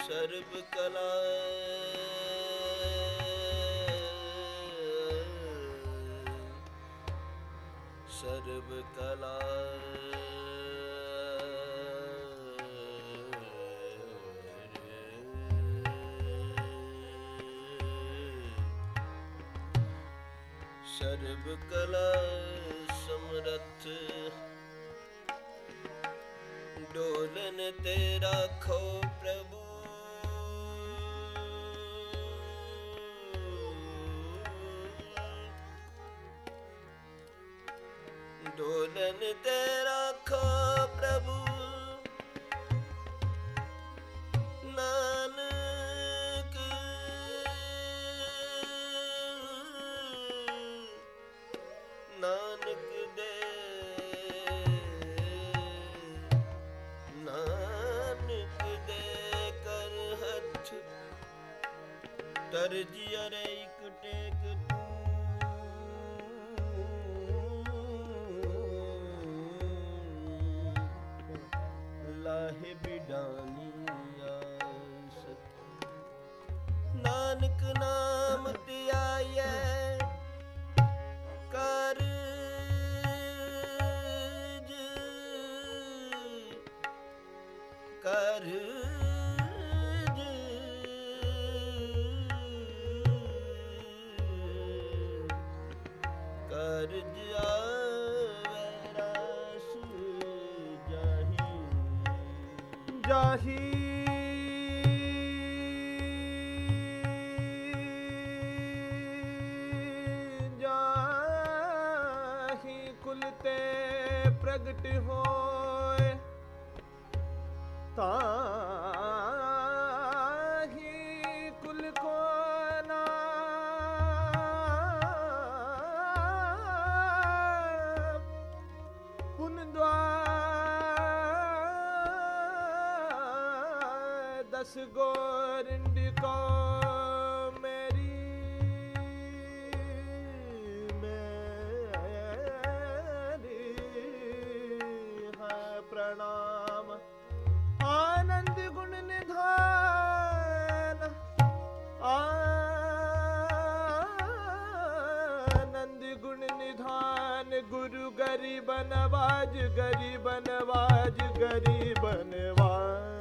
ਸਰਬ ਕਲਾ ਸਰਬ ਕਲਾ ਸਰਬ ਕਲਾ ਸਮਰੱਥ। ਡੋਲਨ ਤੇ ਰਾਖੋ ਪ੍ਰਭੂ। ਡੋਲਨ ਤੇ ਰਾਖੋ ਪ੍ਰਭੂ। ਤਰਜੀ ਅਰੇ ਇਕ ਟੇਕ ਤੂੰ। ਲਾਹੇ ਬਿਡਾਨੀ ਆਸਤ ਨਾਨਕ ਨਾਮ ਧਿਆਇਐ ਕਰ ਕਾਰਜ ਜਾਹੀ। ਜਾਹੀ। ਜਾਹੀ ਕੁਲ ਤੇ ਪ੍ਰਗਟ ਹੋਏ ਤਾਹੀ ਦਵਾਰ ਦਸ ਗੋਰਿੰਡ ਕੋ ਮੇਰੀ। ਮੇਰੀ ਹੈ ਪ੍ਰਣਾਮ। ਆਨੰਦ ਗੁਣ ਨਿਧਾਨ। ਆਨੰਦ ਗੁਣ ਨਿਧਾਨ ਗੁਰੂ ਗਰੀਬ ਨਵਾਜ ਗਰੀਬਨ ਨਵਾਜ ਗਰੀਬਨ ਨਵਾਜ।